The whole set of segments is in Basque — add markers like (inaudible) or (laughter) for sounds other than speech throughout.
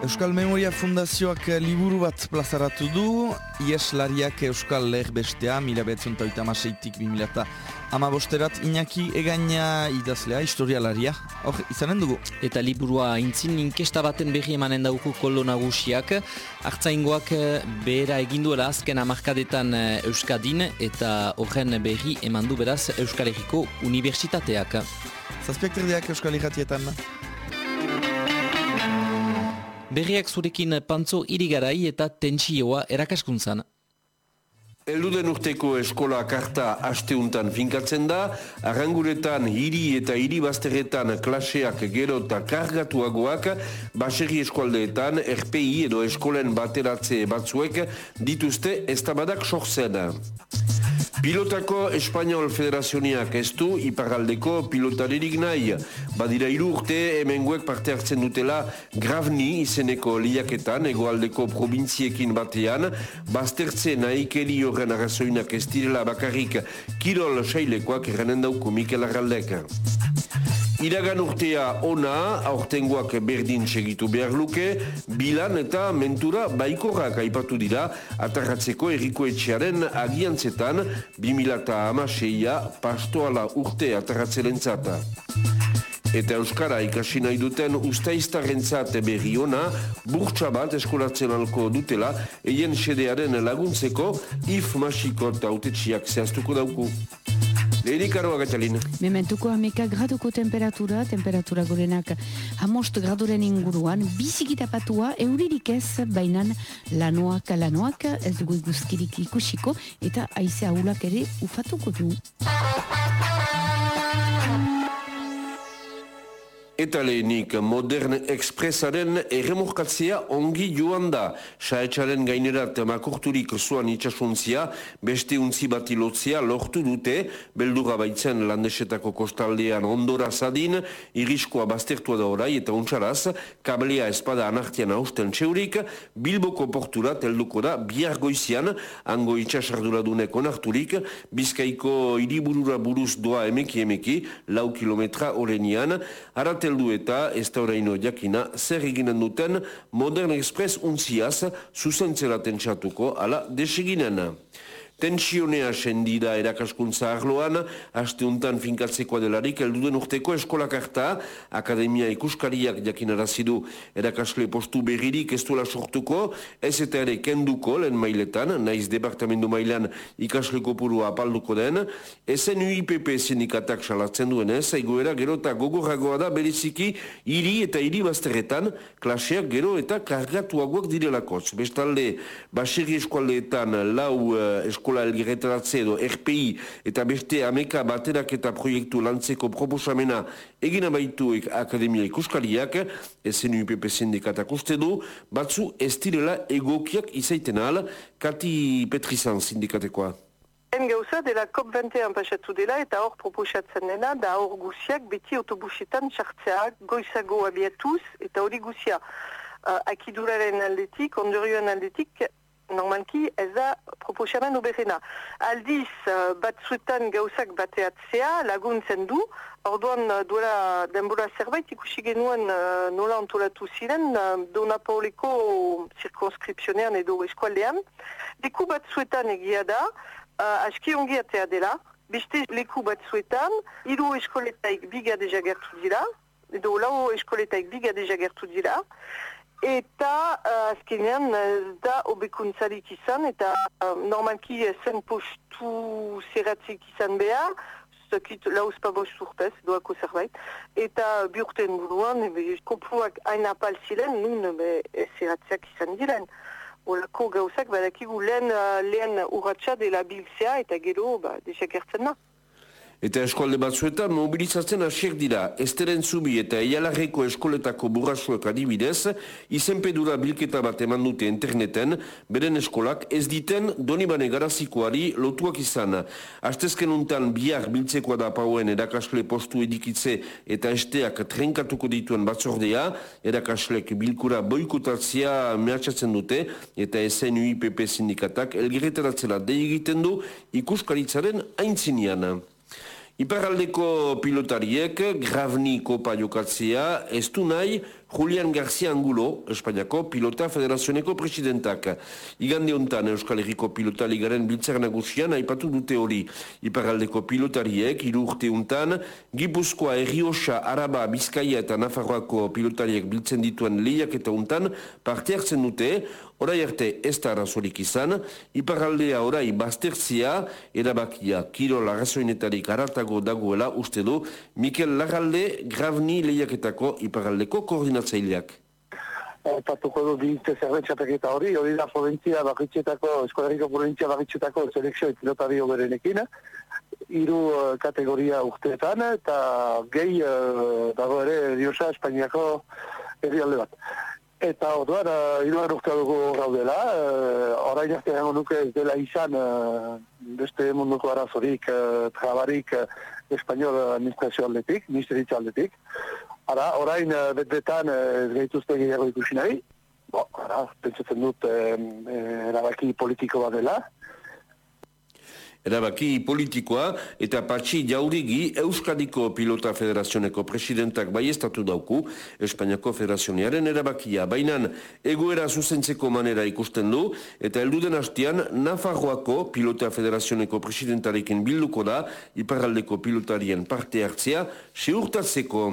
Euskal Memoria Fundazioak liburu bat plazaratu du, IES Lariak Euskal Ler bestea, mila behatzen eta oita maseitik bimilata ama bosterat Iñaki egaina idazlea, historialaria, hor izanen dugu. Eta liburua intzin inkesta baten berri emanen dauku kolo nagusiak, hartzaingoak eh, behera eginduela azken amarkadetan eh, Euskadin eta horren berri eman du beraz Euskal Herriko Unibertsitateak. Zazpiak terdiak Euskal Herratietan. Berriak zurekin pantzo irigarai eta tentsioa erakaskuntzan. Elduden urteko eskola karta asteuntan finkatzen da, arranguretan hiri eta hiri bazteretan klaseak gero eta kargatuagoak, baserri eskualdeetan, RPI edo eskolen bateratze batzuek dituzte ez tabadak sortzen. Pilotako Espainol Federazioniak ez du iparaldeko pilotaririk nahi. Badira iru urte hemenguek parte hartzen dutela Gravni izeneko liaketan egoaldeko provintziekin batean, baztertze nahi keri horren arrazoinak ez direla bakarrik Kirol Sailekoak erranen dauku Mikel Arraldek. Iragan urtea ona, aurtengoak berdin segitu behar luke, bilan eta mentura baikorrak aipatu dira, atarratzeko erriko etxearen agiantzetan, 2006a pastoala urte atarratzelen zata. Eta Euskara ikasi nahi duten ustaiztaren zate berri ona, burtsa bat eskolatzen alko dutela, eien sedearen laguntzeko, if masiko eta utetxiak zehaztuko dauku. Lehenik arroa gatzalin. Mementuko hameka graduko temperatura, temperatura gorenak hamost graduren inguruan, bizikita patua euririk ez, bainan lanoak, lanoak, ez dugu guzkirik ikusiko, eta aize ahulak ere ufatuko du. Eta lehenik, modern expressaren erremorkatzea ongi joan da. Saetxaren gainerat makurturik zuan itxasuntzia, beste untzi bat ilotzea lortu dute, beldura baitzen landesetako kostaldean ondora zadin, iriskoa baztertua da orai eta untsaraz, kablea espada anartian hausten txeurik, bilboko portura telduko da bihar goizian, ango itxasarduradune onarturik, bizkaiko iriburura buruz doa emeki emeki, lau kilometra orenian, arate heldu eta ez da horreino jakina zer eginen duten Modern Express untziaz zuzentzera tentsatuko ala deseginen. Tensionea sendida erakaskuntza arloan, haste untan finkatzekoa delarik, elduden urteko eskolakarta, Akademia ikuskariak jakinarazidu erakasle postu berririk ez duela sortuko, ez eta ere kenduko lehen mailetan, naiz departamendu mailan ikasle kopurua apalduko den, ezen UIPP sindikatak salatzen duenez, egoera gero eta gogorragoa da beriziki hiri eta hiri bazterretan, klaseak gero eta kargatuagoak direlakotz. Bestalde, baserri eskualdeetan lau uh, eskola elgirretaratze edo RPI eta beste ameka baterak eta proiektu lantzeko proposamena egina baituek Akademia Ikuskaliak, ezen UPP sindikatak uste du, batzu ez direla egokiak izaiten al, Kati Petrizan sindikatekoa. En gauza dela COP21 pasatu dela eta hor proposatzen dela da hor guziak beti autobusetan sartzeak goizago abiatuz eta hori guzia uh, akiduraren aldetik, ondorioan aldetik normalki ez da proposamen oberena. Aldiz, uh, batzuetan gauzak bateatzea laguntzen du, orduan uh, duela denbora zerbait ikusi genuen uh, nola antolatu ziren uh, Dona Pauleko zirkonskripsionean edo eskualdean. Leku batzuetan egia da, uh, aski ongi atea dela, beste leku batzuetan, hiru eskoletaik biga deja gertu dira, edo lau eskoletaik biga deja gertu dira, Eta uh, azkenean ez da obekuntzarik izan, eta uh, normalki zen postu zerratzik izan behar, zakit lauz pa bost urtez, doako zerbait, eta biurten buruan, ebe, kopuak hain apal ziren, nun zerratziak izan diren. Olako gauzak badakigu lehen, uh, lehen urratxa dela biltzea, eta gero, ba, desakertzen da. Eta eskualde batzuetan mobilizatzen hasiek dira. Esteren zubi eta eialarreko eskoletako burrasuek adibidez, izenpedura bilketa bat eman dute interneten, beren eskolak ez diten donibane garazikoari lotuak izan. Astezken untan bihar biltzekoa da pauen erakasle postu edikitze eta esteak trenkatuko dituen batzordea, erakaslek bilkura boikutatzia mehatxatzen dute, eta esen UIPP sindikatak elgiretaratzela deigiten du ikuskaritzaren aintzinian. Iparaldeko pilotariek Gravni Kopa jokatzea ez du nahi Julian García Angulo, Espainiako Pilota Federazioneko presidentak. Igande hontan Euskal Herriko Pilotaligaren biltzar nagusian aipatu dute hori. Iparaldeko pilotariek irurte hontan Gipuzkoa, Errioxa, Araba, Bizkaia eta Nafarroako pilotariek biltzen dituen lehiak eta hontan parte hartzen dute, Horai arte ez da arazorik izan, iparaldea orai baztertzia, erabakia kiro lagazoinetarik aratago dagoela uste du Mikel Lagalde Gravni lehiaketako iparaldeko koordinatzaileak. Patuko du dinte zerbetxatak eta hori, hori da provintzia bakitxetako, eskolariko provintzia bakitxetako selekzio pilotari oberenekin, hiru uh, kategoria urteetan eta gehi uh, dago ere diosa Espainiako herrialde bat. Eta orduan, uh, iruan urte dugu gaudela, uh, orain gango nuke ez dela izan uh, beste munduko arazorik, uh, trabarik uh, espainol administrazio aldetik, ministeritza aldetik. Ara, orain uh, bet-betan uh, ez gehituzte gehiago ikusi nahi. Bo, ara, pentsatzen dut uh, erabaki politiko bat dela, Erabaki politikoa eta patxi jaurigi Euskadiko Pilota Federazioneko presidentak baiestatu dauku Espainiako Federazionearen erabakia. Bainan egoera zuzentzeko manera ikusten du eta elduden hastian Nafarroako Pilota Federazioneko presidentarekin bilduko da iparaldeko pilotarien parte hartzea seurtatzeko.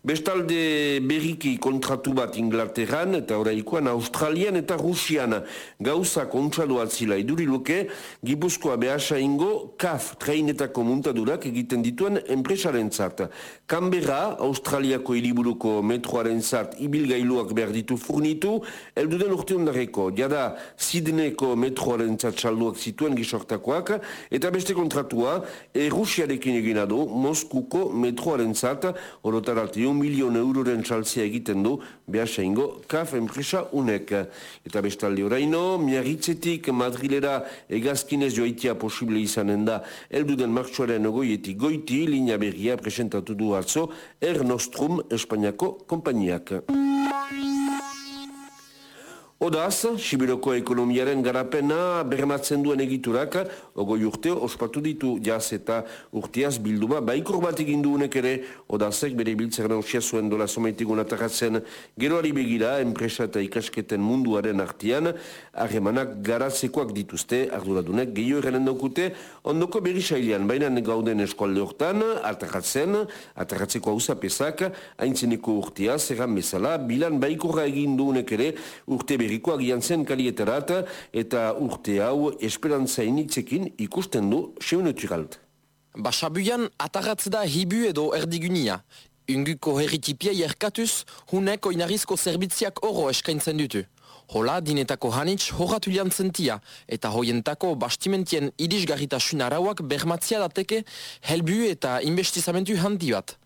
Bestalde berriki kontratu bat Inglaterran eta oraikoan Australian eta Rusian gauza kontxalu atzila iduriluke Gipuzkoa behasa ingo KAF treinetako muntadurak egiten dituen enpresaren zart. Canberra, Australiako iriburuko metroaren zart ibilgailuak behar ditu furnitu, elduden urte ondareko, jada Sidneyko metroaren zart salduak zituen gisortakoak, eta beste kontratua, e Rusiarekin egina du Moskuko metroaren zart, orotarati un milion euroren saltzea egiten du behasa ingo kaf enpresa unek. Eta bestalde oraino, miarritzetik Madrilera egazkinez joaitia posible izanen da elduden martxoaren ogoietik goiti, linea berria presentatu du atzo, Er Nostrum Espainiako kompainiak. Odaz, Sibiroko ekonomiaren garapena bermatzen duen egiturak, ogoi urte ospatu ditu jaz eta urteaz bilduma, baikor bat egin duenek ere, odazek bere biltzaren hausia zuen dola somaitigun ataratzen geroari begira, enpresa eta ikasketen munduaren artian, harremanak garatzekoak dituzte, arduradunek gehiago eranen daukute, ondoko berri sailean, baina gauden eskualde hortan, ataratzen, ataratzeko hau zapesak, haintzeneko urtea, zerran bezala, bilan baikorra egin duenek ere, urte berriko agian zen kalietarat eta urte hau esperantza initzekin ikusten du seuneturalt. Basabuian ataratz da hibu edo erdigunia. Unguko herritipia jerkatuz, huneko inarizko zerbitziak oro eskaintzen dutu. Hola, dinetako hanitz horatu zentia, eta hoientako bastimentien idisgarritasun arauak bermatzia dateke helbu eta investizamentu handi bat.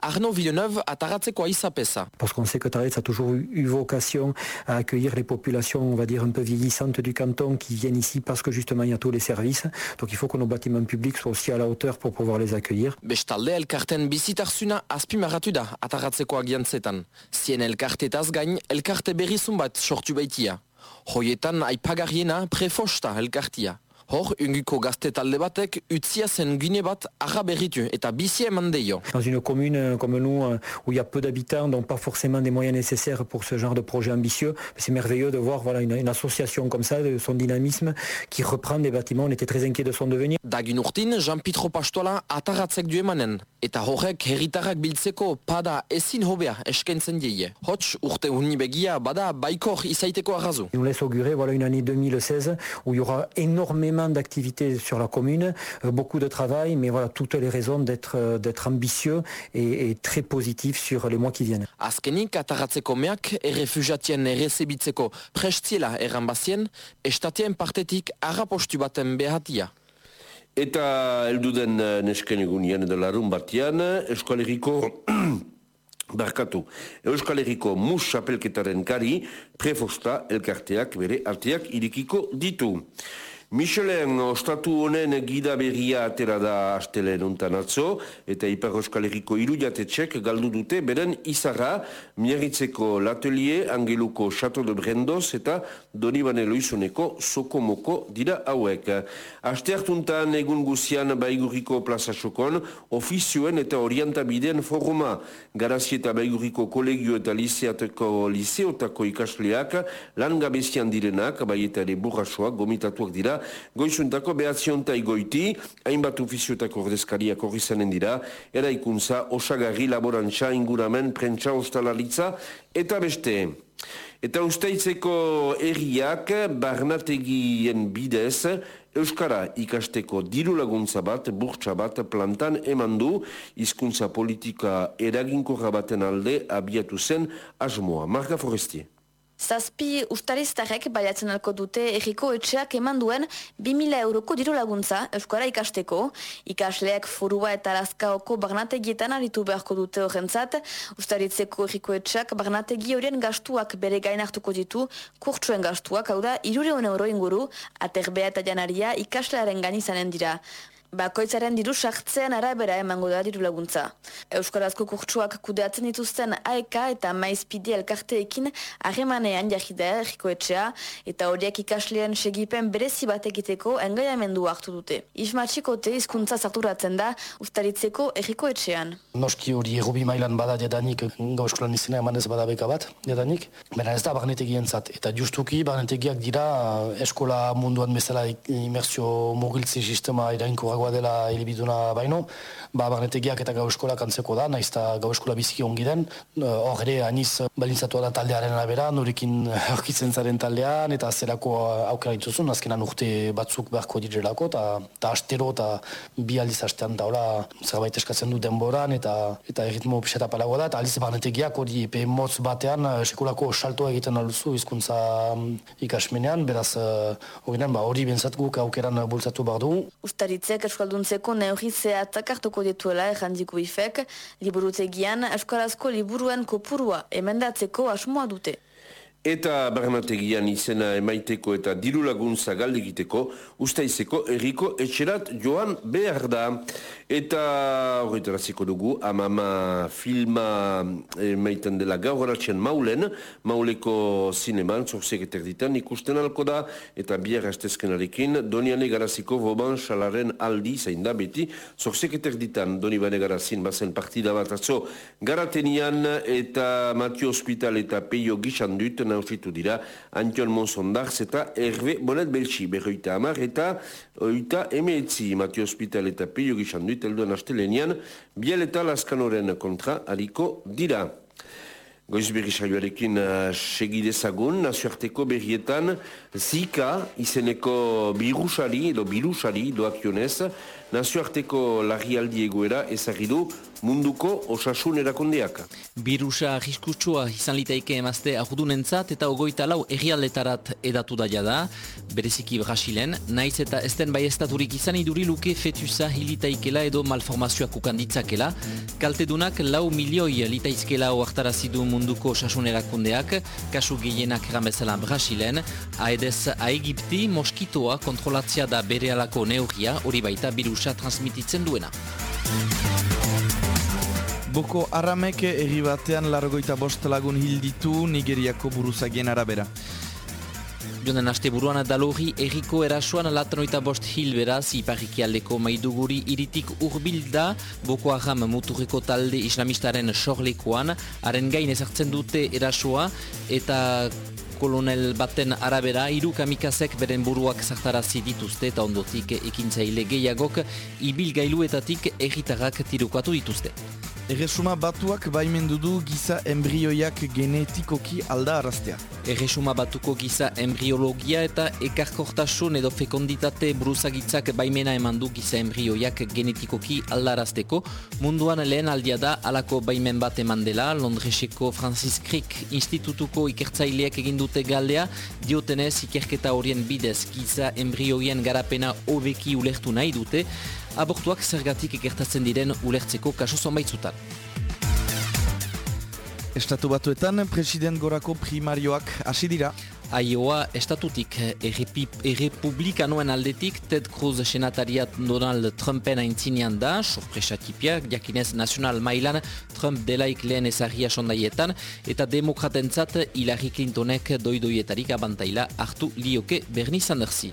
Arnaud Villeneuve a Taratseko Aïsapessa. Parce qu'on sait que Taretz a toujours eu vocation à accueillir les populations, on va dire, un peu vieillissantes du canton qui viennent ici parce que justement il y a tous les services. Donc il faut que nos bâtiments publics soient aussi à la hauteur pour pouvoir les accueillir. Bestalde elkarten bizitarsuna azpimarratu da Ataratzeko agiantzetan. Zien elkartetaz gain, elkarte berrizun bat sortu baitia. Hoietan aipagarriena prefosta elkartia. Hor, unguko gazte talde batek, utzia zen gine bat arra berritu eta bizi eman deio. Dans une commune euh, comme nous, euh, où il y a peu d'habitants, donc pas forcément des moyens nécessaires pour ce genre de projet ambitieux, c'est merveilleux de voir voilà, une, une, association comme ça, de son dynamisme, qui reprend des bâtiments. On était très inquiets de son devenir. Dagin urtin, Jean-Pitro Pastola ataratzek du emanen. Eta horrek herritarrak biltzeko pada ezin hobea eskaintzen dieie. Hots, urte honi begia, bada baikor izaiteko arrazu. Il nous laisse augurer voilà, une année 2016 où il y aura énormément énormément d'activités sur la commune, euh, beaucoup de travail, mais voilà, toutes les raisons d'être euh, d'être ambitieux et, et très positif sur les mois qui viennent. Azkenik, ataratzeko meak, errefugiatien errezebitzeko prestiela erranbazien, estatien partetik arrapostu baten behatia. Eta elduden eh, nesken egunean edo larun batian, eskoaleriko (clears throat) Barkatu, Euskal Herriko mus apelketaren kari prefosta elkarteak bere arteak irikiko ditu. Michelin ostatu honen gida berria atera da astelen untan atzo, eta Ipar Euskal Herriko irudiatetxek galdu dute beren izarra, miarritzeko latelier, angeluko Chateau de Brendoz eta Donibane Loizuneko Sokomoko dira hauek. Aste hartuntan egun guzian baigurriko plaza sokon, ofizioen eta orientabideen foruma, garazi eta baigurriko kolegio eta liseateko liseotako ikasleak, lan gabezian direnak, bai eta ere burrasoak, gomitatuak dira, Goizuntako behatzionta igoiti, hainbat ofiziotako ordezkariak horri zanen dira, eraikuntza, osagarri, laborantza, inguramen, prentsa, ostalalitza, eta beste. Eta usteitzeko erriak barnategien bidez, Euskara ikasteko diru laguntza bat, burtsa bat, plantan eman du, hizkuntza politika eraginkorra baten alde abiatu zen asmoa. Marga Forestier. Zazpi ustariztarek baiatzen alko dute erriko etxeak eman duen 2000 euroko diru laguntza Euskara ikasteko. Ikasleak forua eta laskaoko barnategietan aritu beharko dute horrentzat. Ustaritzeko erriko etxeak barnategi horien gastuak bere gain hartuko ditu, kurtsuen gastuak, hau da, irureun euro inguru, aterbea eta janaria ikaslearen gain izanen dira bakoitzaren diru sartzean arabera emango da diru laguntza. Euskarazko kurtsuak kudeatzen dituzten AEK eta Maizpidi elkarteekin harremanean jahida erriko etxea eta horiek ikaslean segipen berezi bat egiteko engaiamendu hartu dute. Isma txikote izkuntza zarturatzen da ustaritzeko erriko etxean. Noski hori egobi mailan bada jadanik gau eskolan izena eman ez bada beka bat jadanik. Bera ez da barnetegien zat. Eta justuki barnetegiak dira eskola munduan bezala imersio mogiltzi sistema irainko zailgoa dela hilibiduna baino, ba, barnetegiak eta gau eskola kantzeko da, naiz eta gau eskola biziki ongi den, hor ere aniz balintzatu da taldearen arabera, norekin (laughs) aurkitzen zaren taldean, eta zerako aukera dituzun, azkenan urte batzuk beharko direlako, eta astero eta bi aldiz astean daula zerbait eskatzen du denboran, eta eta erritmo pixeta palagoa da, eta aldiz barnetegiak hori epe motz batean sekulako saltoa egiten aluzu hizkuntza ikasmenean, beraz hori ba, hori bentsat guk aukeran bultzatu behar du. Ustaritzek euskalduntzeko neurri zehatzak hartuko dituela errandiko ifek, liburutegian euskarazko liburuen kopurua emendatzeko asmoa dute. Eta barnategian izena emaiteko eta diru laguntza galdegiteko, ustaizeko erriko etxerat joan behar da. Eta horretaraziko dugu, amama filma emaiten dela gaur maulen, mauleko zineman, zorzek eterditan ikusten alko da, eta biar astezkenarekin, doniane garaziko boban salaren aldi zain da beti, zorzek eterditan, doni bane garazin bazen partida bat atzo, garatenian eta Matio Hospital eta Peio Gixan dut, nausitu dira Antion Monsondarz eta Herve Bonet Belchi berroita amar eta oita emeetzi Matio Hospital eta Peio Gixanduit elduan astelenian biel eta laskanoren kontra hariko dira. Goiz berri saioarekin uh, segidezagun, nazioarteko berrietan zika izeneko birusari edo birusari doakionez, nazioarteko larrialdi egoera ezagidu munduko osasun erakondeak. Birusa arriskutsua izan litaike emazte ahudunentzat eta ogoita lau errialdetarat edatu daia da, bereziki Brasilen, naiz eta esten bai estaturik izan iduri luke fetusa hilitaikela edo malformazioak ukanditzakela, kaltedunak lau milioi litaizkela oartarazidu munduko osasun erakundeak, kasu gehienak ramezela Brasilen, aedez aegipti moskitoa kontrolatzia da bere alako neurria hori baita birusa transmititzen duena. Boko Aramek egi batean largoita bost lagun hilditu Nigeriako buruzagien arabera. Jonen aste buruan dalori erriko erasuan latanoita bost hil beraz iparriki aldeko maiduguri iritik urbilda Boko Haram muturreko talde islamistaren sorlekoan haren gain ezartzen dute erasua eta kolonel baten arabera hiru kamikazek beren buruak zartarazi dituzte eta ondotik ekintzaile gehiagok ibil gailuetatik erritarrak tirukatu dituzte. Erresuma batuak baimendu du giza embrioiak genetikoki alda arrastea. Erresuma batuko giza embriologia eta ekarkortasun edo fekonditate bruzagitzak baimena eman du giza embrioiak genetikoki aldarazteko. Munduan lehen aldia da alako baimen bat eman dela, Londreseko Francis Crick institutuko ikertzaileak egindute galdea, diotenez ikerketa horien bidez giza embrioien garapena hobeki ulertu nahi dute, abortuak zergatik ekertatzen diren ulertzeko kaso zonbaitzutan. Estatu batuetan, president gorako primarioak hasi dira. Iowa estatutik errepublikanoen aldetik Ted Cruz senatariat Donald Trumpen aintzinean da, sorpresa tipiak, jakinez nazional mailan Trump delaik lehen ezagia sondaietan, eta demokratentzat Hillary Clintonek doidoietarik abantaila hartu lioke Bernie Sandersi.